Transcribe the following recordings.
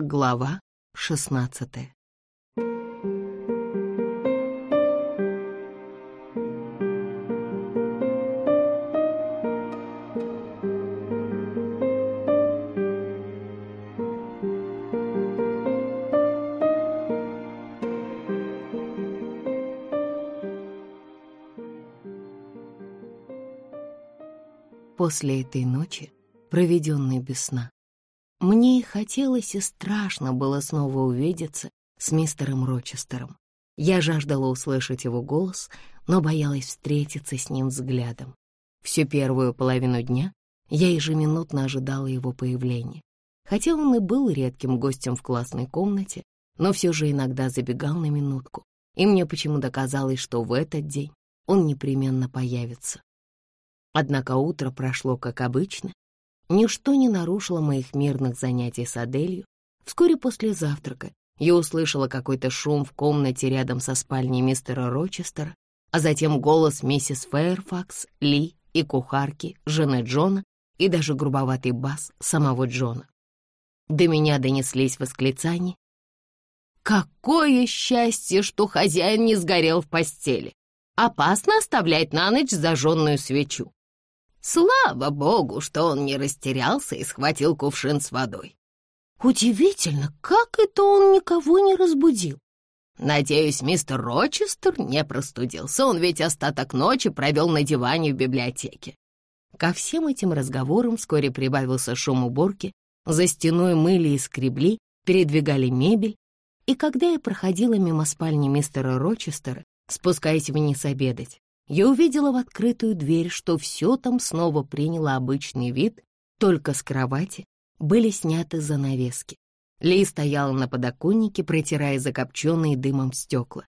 Глава шестнадцатая. После этой ночи, проведенной без сна, мне и хотелось, и страшно было снова увидеться с мистером Рочестером. Я жаждала услышать его голос, но боялась встретиться с ним взглядом. Всю первую половину дня я ежеминутно ожидала его появления. Хотя он и был редким гостем в классной комнате, но все же иногда забегал на минутку, и мне почему-то казалось, что в этот день он непременно появится. Однако утро прошло как обычно. Ничто не нарушило моих мирных занятий с Аделью. Вскоре после завтрака я услышала какой-то шум в комнате рядом со спальней мистера Рочестера, а затем голос миссис Фэйрфакс, Ли и кухарки, жены Джона, и даже грубоватый бас самого Джона. До меня донеслись восклицания. «Какое счастье, что хозяин не сгорел в постели! Опасно оставлять на ночь зажженную свечу. Слава богу, что он не растерялся и схватил кувшин с водой. Удивительно, как это он никого не разбудил. Надеюсь, мистер Рочестер не простудился, он ведь остаток ночи провел на диване в библиотеке. Ко всем этим разговорам вскоре прибавился шум уборки, за стеной мыли и скребли, передвигали мебель, и когда я проходила мимо спальни мистера Рочестера, спускаясь вниз обедать, я увидела в открытую дверь, что все там снова приняло обычный вид, только с кровати были сняты занавески. Ли стояла на подоконнике, протирая закопченные дымом стекла.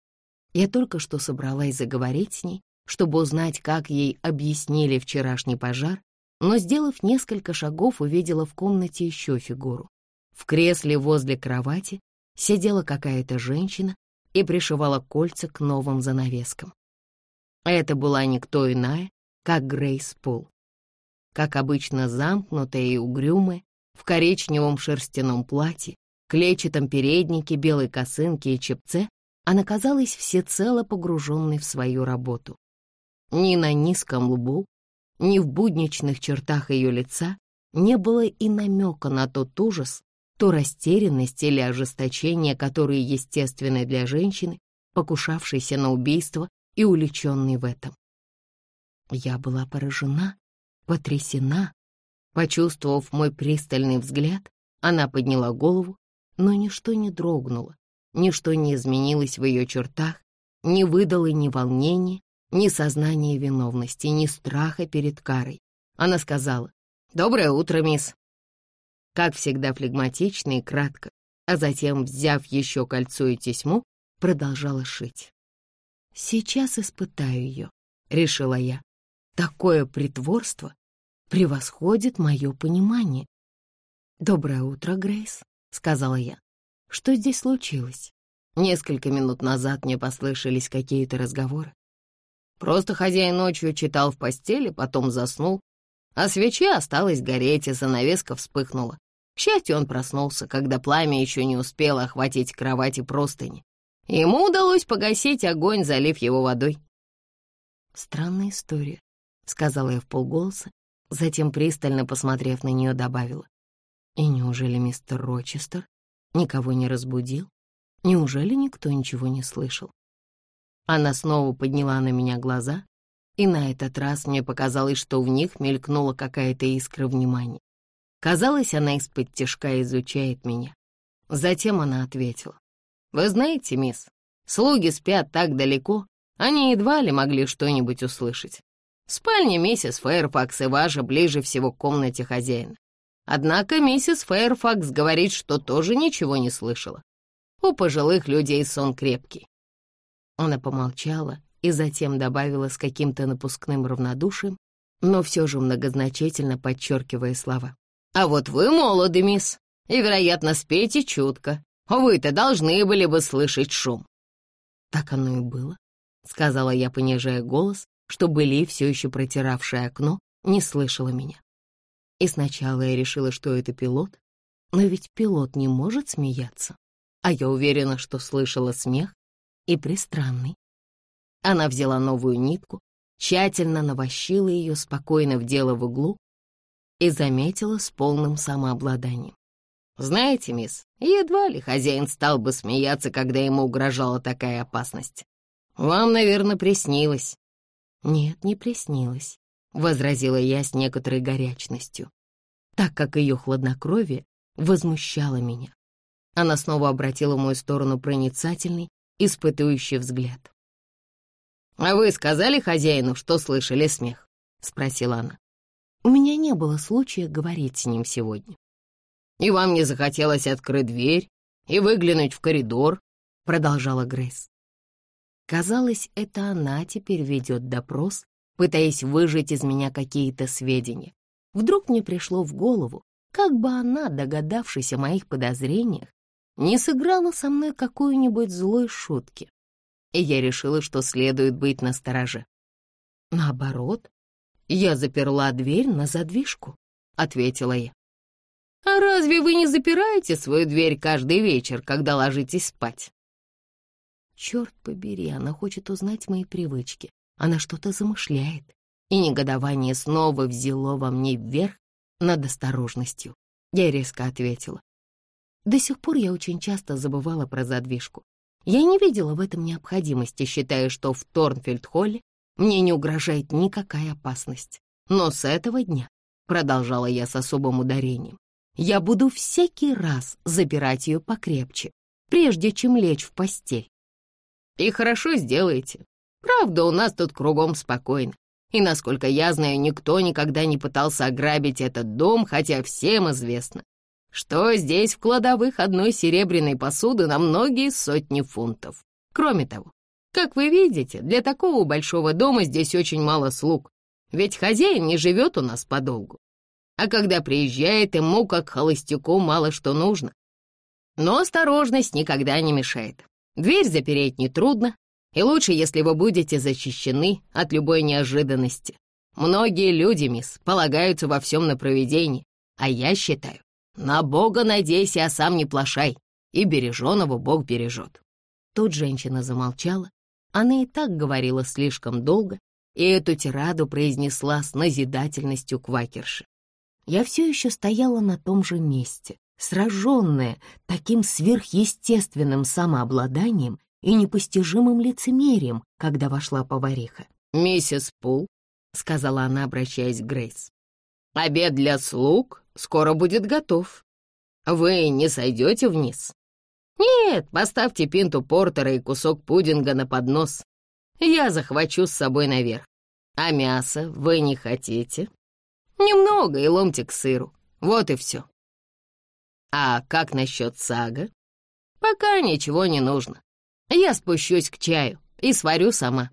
Я только что собралась заговорить с ней, чтобы узнать, как ей объяснили вчерашний пожар, но, сделав несколько шагов, увидела в комнате еще фигуру. В кресле возле кровати сидела какая-то женщина и пришивала кольца к новым занавескам. Это была никто иная, как Грейс Пул. Как обычно замкнутая и угрюмая, в коричневом шерстяном платье, клетчатом переднике, белой косынке и чепце, она казалась всецело погруженной в свою работу. Ни на низком лбу, ни в будничных чертах ее лица не было и намека на тот ужас, то растерянность или ожесточение, которые естественны для женщины, покушавшейся на убийство и увлеченный в этом. Я была поражена, потрясена. Почувствовав мой пристальный взгляд, она подняла голову, но ничто не дрогнуло, ничто не изменилось в ее чертах, не выдало ни волнения, ни сознания виновности, ни страха перед карой. Она сказала «Доброе утро, мисс». Как всегда флегматично и кратко, а затем, взяв еще кольцо и тесьму, продолжала шить. Сейчас испытаю ее, решила я. Такое притворство превосходит мое понимание. «Доброе утро, Грейс», — сказала я. «Что здесь случилось?» Несколько минут назад мне послышались какие-то разговоры. Просто хозяин ночью читал в постели, потом заснул, а свеча осталась гореть, и занавеска вспыхнула. К счастью, он проснулся, когда пламя еще не успело охватить кровать и простыни. Ему удалось погасить огонь, залив его водой. «Странная история», — сказала я в полголоса, затем, пристально посмотрев на нее, добавила. «И неужели мистер Рочестер никого не разбудил? Неужели никто ничего не слышал?» Она снова подняла на меня глаза, и на этот раз мне показалось, что в них мелькнула какая-то искра внимания. Казалось, она из-под тяжка изучает меня. Затем она ответила. Вы знаете, мисс, слуги спят так далеко, они едва ли могли что-нибудь услышать. Спальня миссис Фэйрфакс и ваша ближе всего к комнате хозяина. Однако миссис Фэйрфакс говорит, что тоже ничего не слышала. У пожилых людей сон крепкий. Она помолчала и затем добавила с каким-то напускным равнодушием, но все же многозначительно подчеркивая слова. «А вот вы молоды, мисс, и, вероятно, спите чутко. Вы-то должны были бы слышать шум». «Так оно и было», — сказала я, понижая голос, чтобы Ли, все еще протиравшая окно, не слышала меня. И сначала я решила, что это пилот, Но ведь пилот не может смеяться. А я уверена, что слышала смех и пристранный. Она взяла новую нитку, тщательно навощила ее, спокойно вдела в углу и заметила с полным самообладанием. «Знаете, мисс, едва ли хозяин стал бы смеяться, когда ему угрожала такая опасность. Вам, наверное, приснилось». «Нет, не приснилось», — возразила я с некоторой горячностью, так как ее хладнокровие возмущало меня. Она снова обратила в мою сторону проницательный, испытующий взгляд. «А вы сказали хозяину, что слышали смех?» — спросила она. У меня не было случая говорить с ним сегодня. «И вам не захотелось открыть дверь и выглянуть в коридор?» — продолжала Грейс. Казалось, это она теперь ведет допрос, пытаясь выжать из меня какие-то сведения. Вдруг мне пришло в голову, как бы она, догадавшись о моих подозрениях, не сыграла со мной какую-нибудь злой шутки. И я решила, что следует быть настороже. Наоборот, я заперла дверь на задвижку, — ответила я. «А разве вы не запираете свою дверь каждый вечер, когда ложитесь спать?» Черт побери, она хочет узнать мои привычки. Она что-то замышляет. И негодование снова взяло во мне вверх над осторожностью. Я резко ответила. До сих пор я очень часто забывала про задвижку. Я не видела в этом необходимости, считая, что в Торнфельд-холле мне не угрожает никакая опасность. Но с этого дня, продолжала я с особым ударением, я буду всякий раз запирать ее покрепче, прежде чем лечь в постель. И хорошо сделаете. Правда, у нас тут кругом спокойно. И, насколько я знаю, никто никогда не пытался ограбить этот дом, хотя всем известно, что здесь в кладовых одной серебряной посуды на многие сотни фунтов. Кроме того, как вы видите, для такого большого дома здесь очень мало слуг, ведь хозяин не живет у нас подолгу. А когда приезжает, ему, как холостяку, мало что нужно. Но осторожность никогда не мешает. Дверь запереть нетрудно, и лучше, если вы будете защищены от любой неожиданности. Многие люди, мисс, полагаются во всем на провидение, а я считаю, на Бога надейся, а сам не плашай, и береженого Бог бережет. Тут женщина замолчала. Она и так говорила слишком долго, и эту тираду произнесла с назидательностью квакерши. Я все еще стояла на том же месте, сраженная таким сверхъестественным самообладанием и непостижимым лицемерием, когда вошла повариха. «Миссис Пул», — сказала она, обращаясь к Грейс, — «обед для слуг скоро будет готов. Вы не сойдете вниз?» «Нет, поставьте пинту портера и кусок пудинга на поднос. Я захвачу с собой наверх. А мясо вы не хотите?» «Немного и ломтик сыру. Вот и все». «А как насчет сага?» «Пока ничего не нужно. Я спущусь к чаю и сварю сама».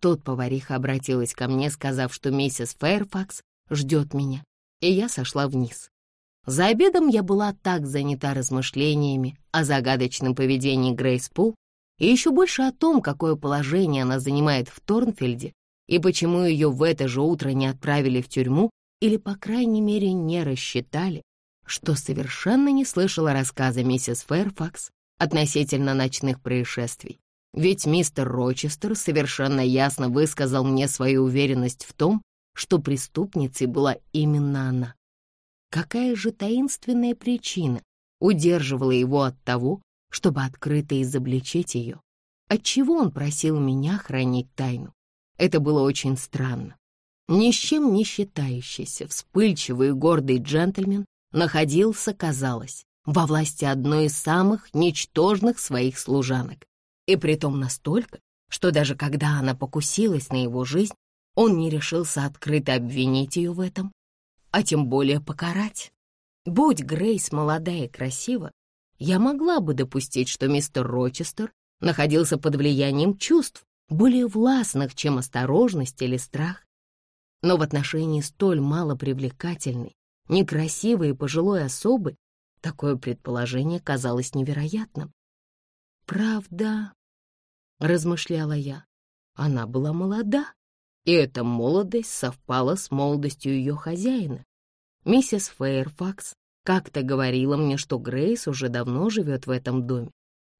Тут повариха обратилась ко мне, сказав, что миссис Фэрфакс ждет меня, и я сошла вниз. За обедом я была так занята размышлениями о загадочном поведении Грейс Пул и еще больше о том, какое положение она занимает в Торнфельде и почему ее в это же утро не отправили в тюрьму или, по крайней мере, не рассчитали, что совершенно не слышала рассказа миссис Фэрфакс относительно ночных происшествий. Ведь мистер Рочестер совершенно ясно высказал мне свою уверенность в том, что преступницей была именно она. Какая же таинственная причина удерживала его от того, чтобы открыто изобличить ее? Отчего он просил меня хранить тайну? Это было очень странно. Ни с чем не считающийся, вспыльчивый и гордый джентльмен находился, казалось, во власти одной из самых ничтожных своих служанок. И притом настолько, что даже когда она покусилась на его жизнь, он не решился открыто обвинить ее в этом, а тем более покарать. Будь Грейс молодая и красива, я могла бы допустить, что мистер Рочестер находился под влиянием чувств, более властных, чем осторожность или страх. Но в отношении столь малопривлекательной некрасивой и пожилой особы, такое предположение казалось невероятным. «Правда», — размышляла я, — «она была молода, и эта молодость совпала с молодостью ее хозяина. Миссис Фэйрфакс Как-то говорила мне, что Грейс уже давно живет в этом доме.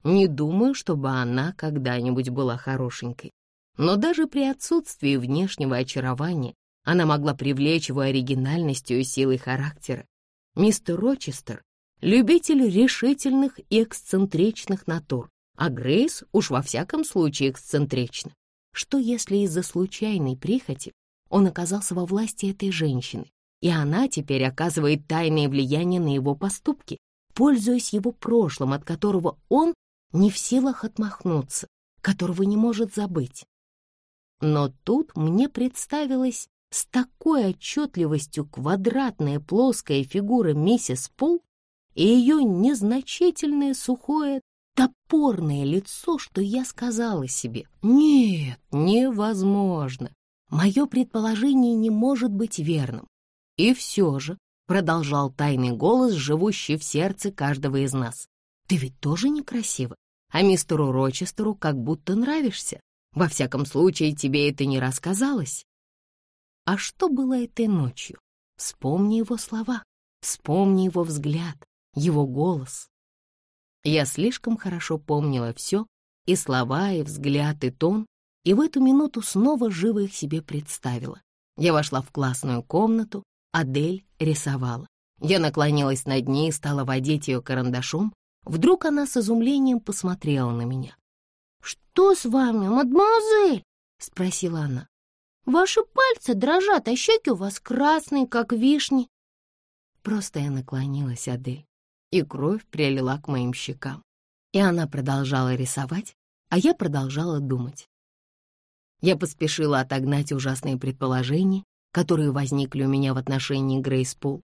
Не думаю, чтобы она когда-нибудь была хорошенькой. Но даже при отсутствии внешнего очарования она могла привлечь его оригинальностью и силой характера. Мистер Рочестер — любитель решительных и эксцентричных натур, а Грейс уж во всяком случае эксцентрична. Что если из-за случайной прихоти он оказался во власти этой женщины, и она теперь оказывает тайное влияние на его поступки, пользуясь его прошлым, от которого он не в силах отмахнуться, которого не может забыть. Но тут мне представилась с такой отчетливостью квадратная плоская фигура миссис Пол и ее незначительное сухое топорное лицо, что я сказала себе, «Нет, невозможно. Мое предположение не может быть верным. И все же, — продолжал тайный голос, живущий в сердце каждого из нас, — ты ведь тоже некрасива, а мистеру Рочестеру как будто нравишься. Во всяком случае, тебе это не рассказалось. А что было этой ночью? Вспомни его слова, вспомни его взгляд, его голос. Я слишком хорошо помнила все, и слова, и взгляд, и тон, и в эту минуту снова живо их себе представила. Я вошла в классную комнату, Адель рисовала. Я наклонилась над ней и стала водить ее карандашом. Вдруг она с изумлением посмотрела на меня. «Что с вами, мадемуазель?» — спросила она. Ваши пальцы дрожат, а щеки у вас красные, как вишни. Просто я наклонилась, Адель, и кровь прилила к моим щекам. И она продолжала рисовать, а я продолжала думать. Я поспешила отогнать ужасные предположения, которые возникли у меня в отношении Грейс Пул.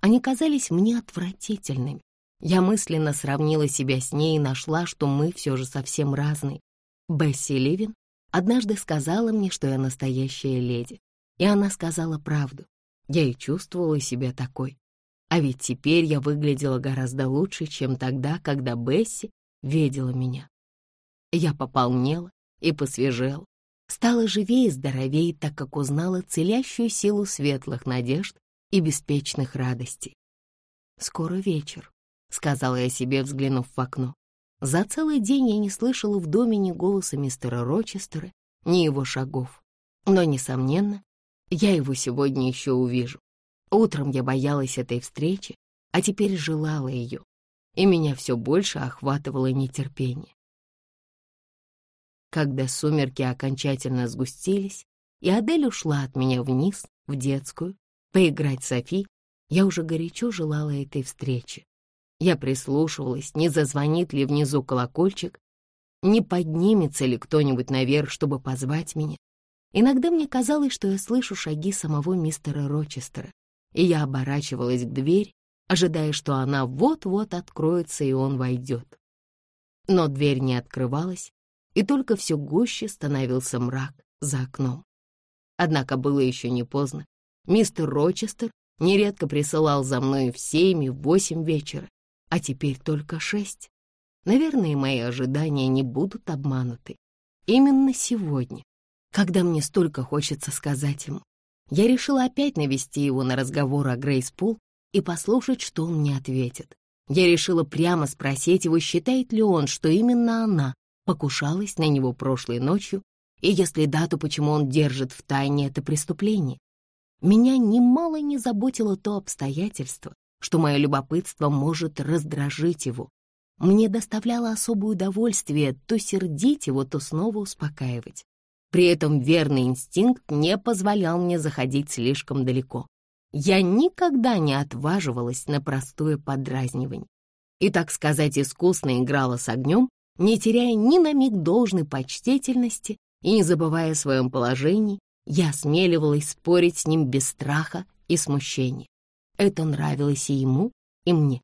Они казались мне отвратительными. Я мысленно сравнила себя с ней и нашла, что мы все же совсем разные. Бесси Ливин однажды сказала мне, что я настоящая леди. И она сказала правду. Я и чувствовала себя такой. А ведь теперь я выглядела гораздо лучше, чем тогда, когда Бесси видела меня. Я пополнела и посвежела, стала живее и здоровее, так как узнала целящую силу светлых надежд и беспечных радостей. «Скоро вечер», — сказала я себе, взглянув в окно. За целый день я не слышала в доме ни голоса мистера Рочестера, ни его шагов. Но, несомненно, я его сегодня еще увижу. Утром я боялась этой встречи, а теперь желала ее, и меня все больше охватывало нетерпение. Когда сумерки окончательно сгустились, и Адель ушла от меня вниз, в детскую, поиграть Софи, я уже горячо желала этой встречи. Я прислушивалась, не зазвонит ли внизу колокольчик, не поднимется ли кто-нибудь наверх, чтобы позвать меня. Иногда мне казалось, что я слышу шаги самого мистера Рочестера, и я оборачивалась к двери, ожидая, что она вот-вот откроется, и он войдет. Но дверь не открывалась, и только все гуще становился мрак за окном. Однако было еще не поздно. Мистер Рочестер нередко присылал за мной в семь и в восемь вечера, а теперь только шесть. Наверное, мои ожидания не будут обмануты. Именно сегодня, когда мне столько хочется сказать ему, я решила опять навести его на разговор о Грейс Пул и послушать, что он мне ответит. Я решила прямо спросить его, считает ли он, что именно она покушалась на него прошлой ночью, и если да, то почему он держит в тайне это преступление. Меня немало не заботило то обстоятельство, что мое любопытство может раздражить его. Мне доставляло особое удовольствие то сердить его, то снова успокаивать. При этом верный инстинкт не позволял мне заходить слишком далеко. Я никогда не отваживалась на простое подразнивание. И, так сказать, искусно играла с огнем, не теряя ни на миг должной почтительности и не забывая о своем положении, я осмеливалась спорить с ним без страха и смущения. Это нравилось и ему, и мне.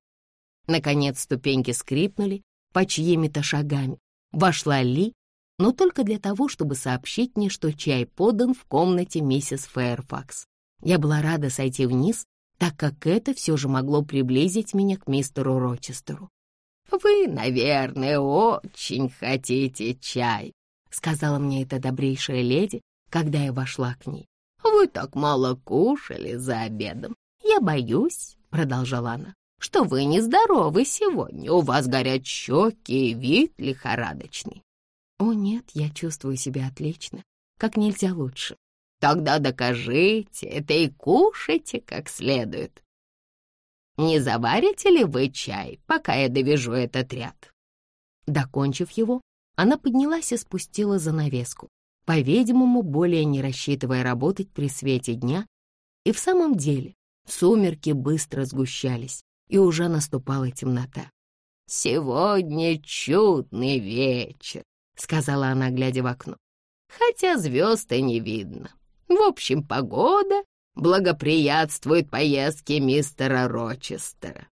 Наконец ступеньки скрипнули по чьими-то шагами. Вошла Ли, но только для того, чтобы сообщить мне, что чай подан в комнате миссис Фэрфакс. Я была рада сойти вниз, так как это все же могло приблизить меня к мистеру Рочестеру. «Вы, наверное, очень хотите чай», — сказала мне эта добрейшая леди, когда я вошла к ней. «Вы так мало кушали за обедом. «Я боюсь», — продолжала она, что вы нездоровы сегодня. У вас горят щеки и вид лихорадочный». «О нет, я чувствую себя отлично, как нельзя лучше». «Тогда докажите это и кушайте как следует. Не заварите ли вы чай, пока я довяжу этот ряд?» Докончив его, она поднялась и спустила занавеску, по-видимому, более не рассчитывая работать при свете дня. И в самом деле сумерки быстро сгущались, и уже наступала темнота. «Сегодня чудный вечер», — сказала она, глядя в окно. «Хотя звезд и не видно. В общем, погода благоприятствует поездке мистера Рочестера».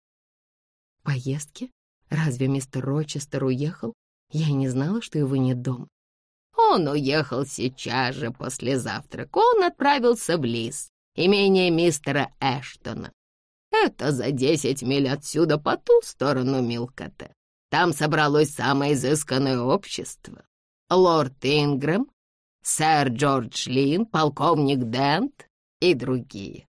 «Поездки? Разве мистер Рочестер уехал? Я не знала, что его нет дома. Он уехал сейчас же после завтрака. Он отправился в Лис, имение мистера Эштона. Это за десять миль отсюда по ту сторону Милкота. Там собралось самое изысканное общество. Лорд Ингрэм, сэр Джордж Лин, полковник Дент и другие.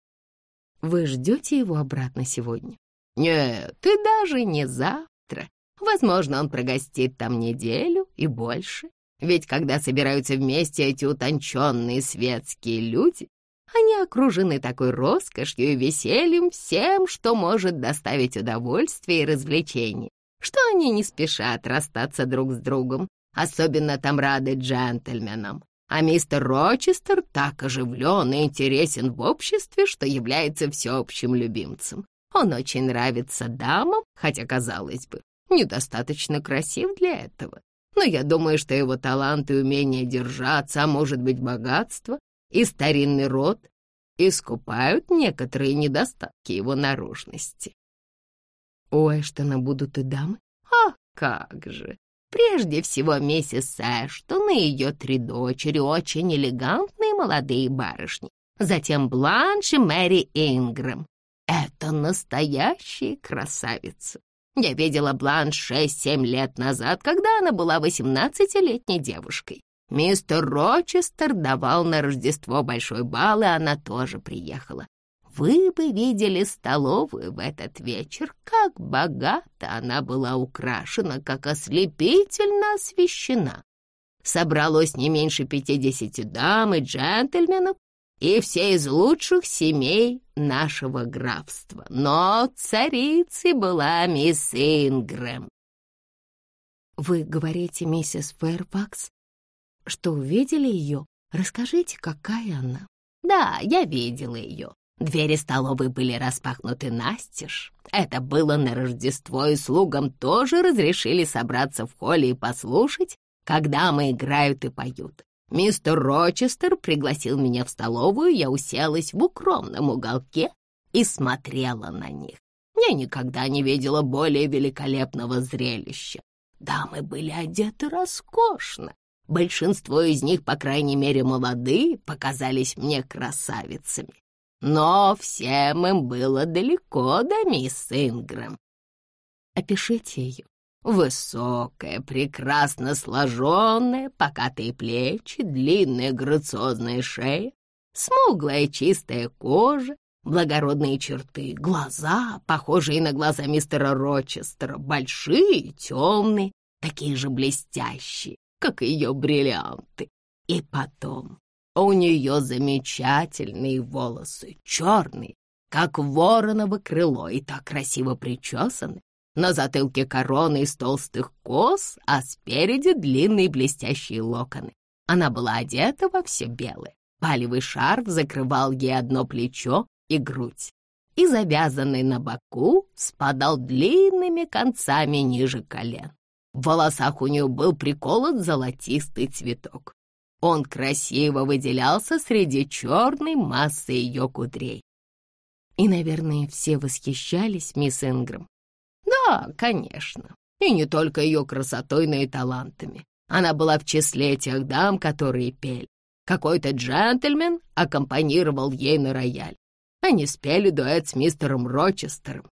Вы ждете его обратно сегодня? Нет, и даже не завтра. Возможно, он прогостит там неделю и больше. Ведь когда собираются вместе эти утонченные светские люди, они окружены такой роскошью и весельем всем, что может доставить удовольствие и развлечение, что они не спешат расстаться друг с другом. Особенно там рады джентльменам. А мистер Рочестер так оживлен и интересен в обществе, что является всеобщим любимцем. Он очень нравится дамам, хотя, казалось бы, недостаточно красив для этого. Но я думаю, что его талант и умение держаться, а может быть богатство и старинный род искупают некоторые недостатки его наружности. У Эштона будут и дамы? А как же! Прежде всего, миссис Эштон и ее три дочери очень элегантные молодые барышни. Затем Бланш и Мэри Ингрэм. Это настоящие красавицы. Я видела Бланш шесть-семь лет назад, когда она была восемнадцатилетней девушкой. Мистер Рочестер давал на Рождество большой бал, и она тоже приехала. Вы бы видели столовую в этот вечер, как богато она была украшена, как ослепительно освещена. Собралось не меньше пятидесяти дам и джентльменов, и все из лучших семей нашего графства. Но царицей была мисс Ингрэм. Вы говорите, миссис Фэрфакс, что увидели ее? Расскажите, какая она? Да, я видела ее. Двери столовой были распахнуты настежь. Это было на Рождество, и слугам тоже разрешили собраться в холле и послушать, когда мы играют и поют. Мистер Рочестер пригласил меня в столовую, я уселась в укромном уголке и смотрела на них. Я никогда не видела более великолепного зрелища. Дамы были одеты роскошно. Большинство из них, по крайней мере, молодые, показались мне красавицами. Но всем им было далеко до мисс Ингрэм. Опишите ее. Высокая, прекрасно сложенная, покатые плечи, длинная грациозная шея, смуглая чистая кожа, благородные черты, глаза, похожие на глаза мистера Рочестера, большие, темные, такие же блестящие, как ее бриллианты. И потом у нее замечательные волосы, черные, как вороново крыло, и так красиво причесаны, на затылке корона из толстых кос, а спереди длинные блестящие локоны. Она была одета во все белое. Палевый шарф закрывал ей одно плечо и грудь, и завязанный на боку спадал длинными концами ниже колен. В волосах у нее был приколот золотистый цветок. Он красиво выделялся среди черной массы ее кудрей. И, наверное, все восхищались мисс Ингрэм. Да, конечно. И не только ее красотой, но и талантами. Она была в числе тех дам, которые пели. Какой-то джентльмен аккомпанировал ей на рояль. Они спели дуэт с мистером Рочестером.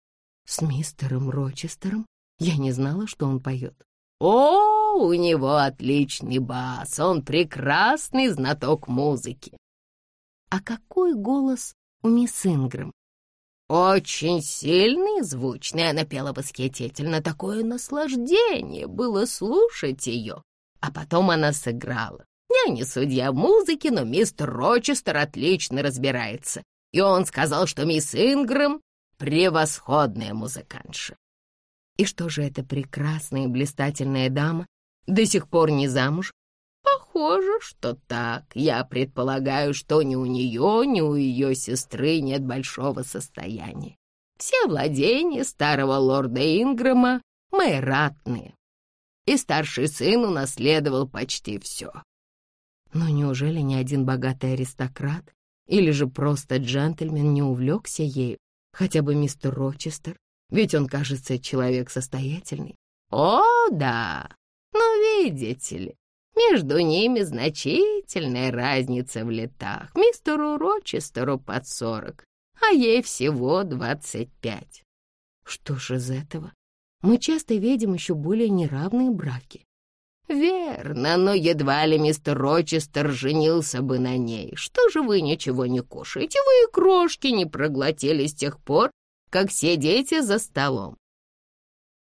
С мистером Рочестером? Я не знала, что он поет. О, у него отличный бас, он прекрасный знаток музыки. А какой голос у мисс Ингрэм? Очень сильный и звучный, она пела восхитительно. Такое наслаждение было слушать ее. А потом она сыграла. Я не судья музыки, но мистер Рочестер отлично разбирается. И он сказал, что мисс Ингрэм — превосходная музыкантша. И что же эта прекрасная и блистательная дама до сих пор не замуж? Похоже, что так. Я предполагаю, что ни у нее, ни у ее сестры нет большого состояния. Все владения старого лорда Ингрэма мои ратные. И старший сын унаследовал почти все. Но неужели ни один богатый аристократ или же просто джентльмен не увлекся ею, хотя бы мистер Рочестер, ведь он, кажется, человек состоятельный? О, да, но видите ли, между ними значительная разница в летах. Мистеру Рочестеру под сорок, а ей всего двадцать пять. Что ж из этого? Мы часто видим еще более неравные браки. Верно, но едва ли мистер Рочестер женился бы на ней. Что же вы ничего не кушаете? Вы и крошки не проглотили с тех пор, как сидите за столом.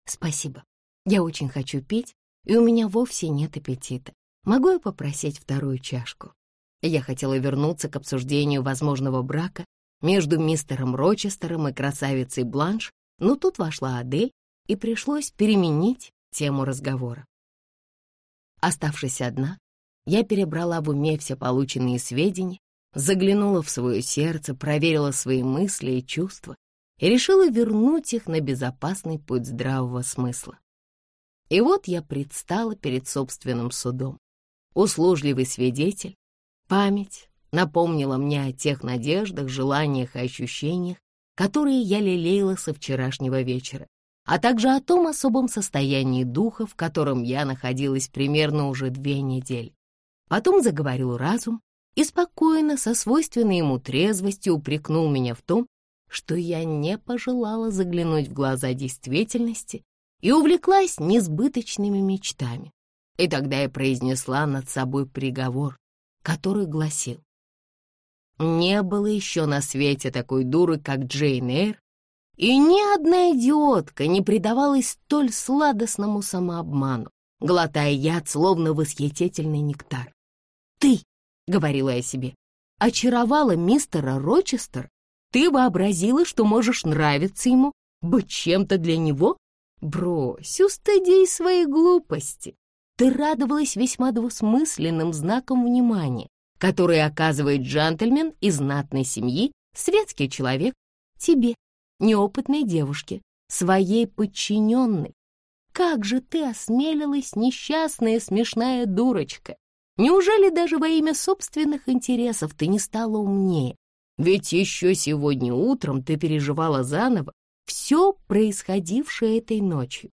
Спасибо. Я очень хочу пить, и у меня вовсе нет аппетита. Могу я попросить вторую чашку? Я хотела вернуться к обсуждению возможного брака между мистером Рочестером и красавицей Бланш, но тут вошла Адель, и пришлось переменить тему разговора. Оставшись одна, я перебрала в уме все полученные сведения, заглянула в свое сердце, проверила свои мысли и чувства и решила вернуть их на безопасный путь здравого смысла. И вот я предстала перед собственным судом услужливый свидетель, память напомнила мне о тех надеждах, желаниях и ощущениях, которые я лелеяла со вчерашнего вечера, а также о том особом состоянии духа, в котором я находилась примерно уже две недели. Потом заговорил разум и спокойно, со свойственной ему трезвостью, упрекнул меня в том, что я не пожелала заглянуть в глаза действительности и увлеклась несбыточными мечтами. И тогда я произнесла над собой приговор, который гласил. Не было еще на свете такой дуры, как Джейн Эйр, и ни одна идиотка не предавалась столь сладостному самообману, глотая яд, словно восхитительный нектар. «Ты», — говорила я себе, — очаровала мистера Рочестер, ты вообразила, что можешь нравиться ему, быть чем-то для него? Брось, устыди своей глупости. Ты радовалась весьма двусмысленным знаком внимания, который оказывает джентльмен из знатной семьи, светский человек, тебе, неопытной девушке, своей подчиненной. Как же ты осмелилась, несчастная смешная дурочка? Неужели даже во имя собственных интересов ты не стала умнее? Ведь еще сегодня утром ты переживала заново все происходившее этой ночью.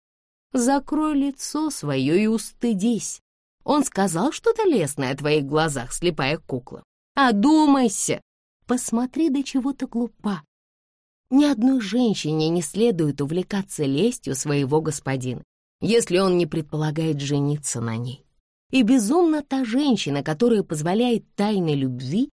Закрой лицо свое и устыдись. Он сказал что-то лестное о твоих глазах, слепая кукла. Одумайся! Посмотри, до чего ты глупа. Ни одной женщине не следует увлекаться лестью своего господина, если он не предполагает жениться на ней. И безумна та женщина, которая позволяет тайной любви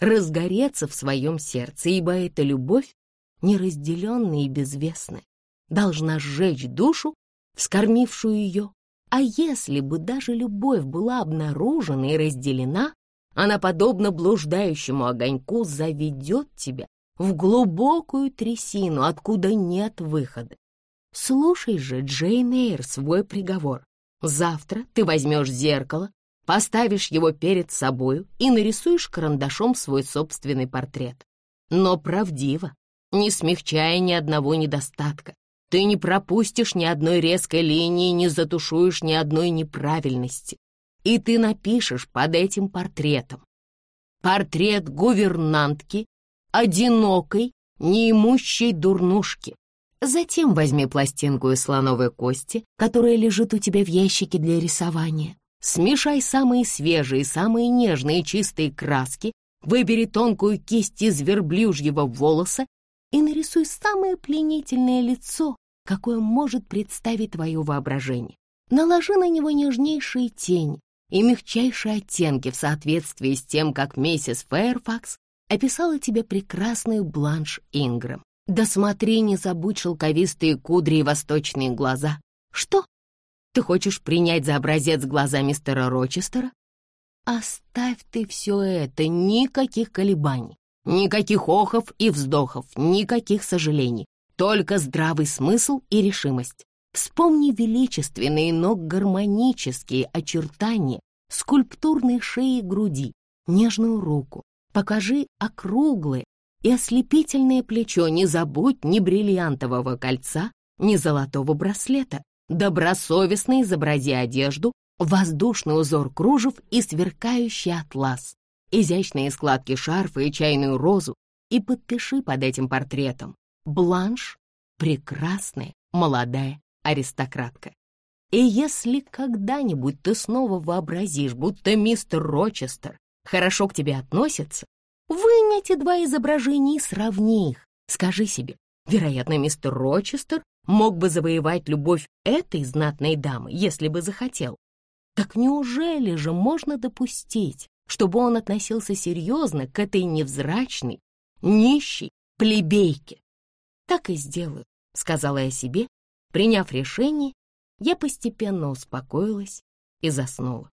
разгореться в своем сердце, ибо эта любовь, неразделенная и безвестная, должна сжечь душу вскормившую ее. А если бы даже любовь была обнаружена и разделена, она, подобно блуждающему огоньку, заведет тебя в глубокую трясину, откуда нет выхода. Слушай же, Джейн Эйр, свой приговор. Завтра ты возьмешь зеркало, поставишь его перед собою и нарисуешь карандашом свой собственный портрет. Но правдиво, не смягчая ни одного недостатка, ты не пропустишь ни одной резкой линии, не затушуешь ни одной неправильности. И ты напишешь под этим портретом. Портрет гувернантки, одинокой, неимущей дурнушки. Затем возьми пластинку из слоновой кости, которая лежит у тебя в ящике для рисования. Смешай самые свежие, самые нежные чистые краски, выбери тонкую кисть из верблюжьего волоса и нарисуй самое пленительное лицо, какое может представить твое воображение. Наложи на него нежнейшие тени и мягчайшие оттенки в соответствии с тем, как миссис Фэрфакс описала тебе прекрасную Бланш Ингрэм. Да смотри, не забудь шелковистые кудри и восточные глаза. Что? Ты хочешь принять за образец глаза мистера Рочестера? Оставь ты все это, никаких колебаний, никаких охов и вздохов, никаких сожалений, только здравый смысл и решимость. Вспомни величественные, но гармонические очертания скульптурной шеи и груди, нежную руку. Покажи округлое и ослепительное плечо, не забудь ни бриллиантового кольца, ни золотого браслета. Добросовестно изобрази одежду, воздушный узор кружев и сверкающий атлас, изящные складки шарфа и чайную розу, и подпиши под этим портретом «Бланш — прекрасная, молодая аристократка». И если когда-нибудь ты снова вообразишь, будто мистер Рочестер хорошо к тебе относится, вынь эти два изображения и сравни их. Скажи себе, вероятно, мистер Рочестер мог бы завоевать любовь этой знатной дамы, если бы захотел. Так неужели же можно допустить, чтобы он относился серьезно к этой невзрачной, нищей плебейке? Так и сделаю, сказала я себе. Приняв решение, я постепенно успокоилась и заснула.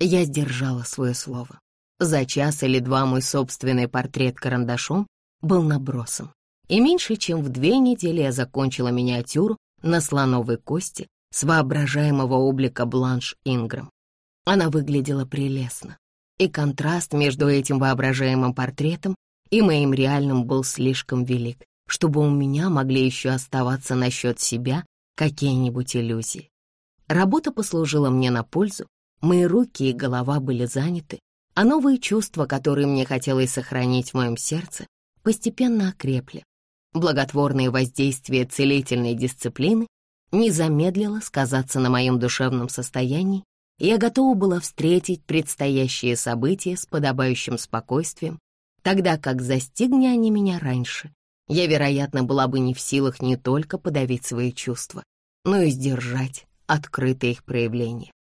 Я сдержала свое слово. За час или два мой собственный портрет карандашом был набросан. И меньше чем в две недели я закончила миниатюру на слоновой кости с воображаемого облика Бланш Инграм. Она выглядела прелестно, и контраст между этим воображаемым портретом и моим реальным был слишком велик, чтобы у меня могли еще оставаться насчет себя какие-нибудь иллюзии. Работа послужила мне на пользу, мои руки и голова были заняты, а новые чувства, которые мне хотелось сохранить в моем сердце, постепенно окрепли. Благотворное воздействие целительной дисциплины не замедлило сказаться на моем душевном состоянии, и я готова была встретить предстоящие события с подобающим спокойствием, тогда как застигни они меня раньше, я, вероятно, была бы не в силах не только подавить свои чувства, но и сдержать открытое их проявление.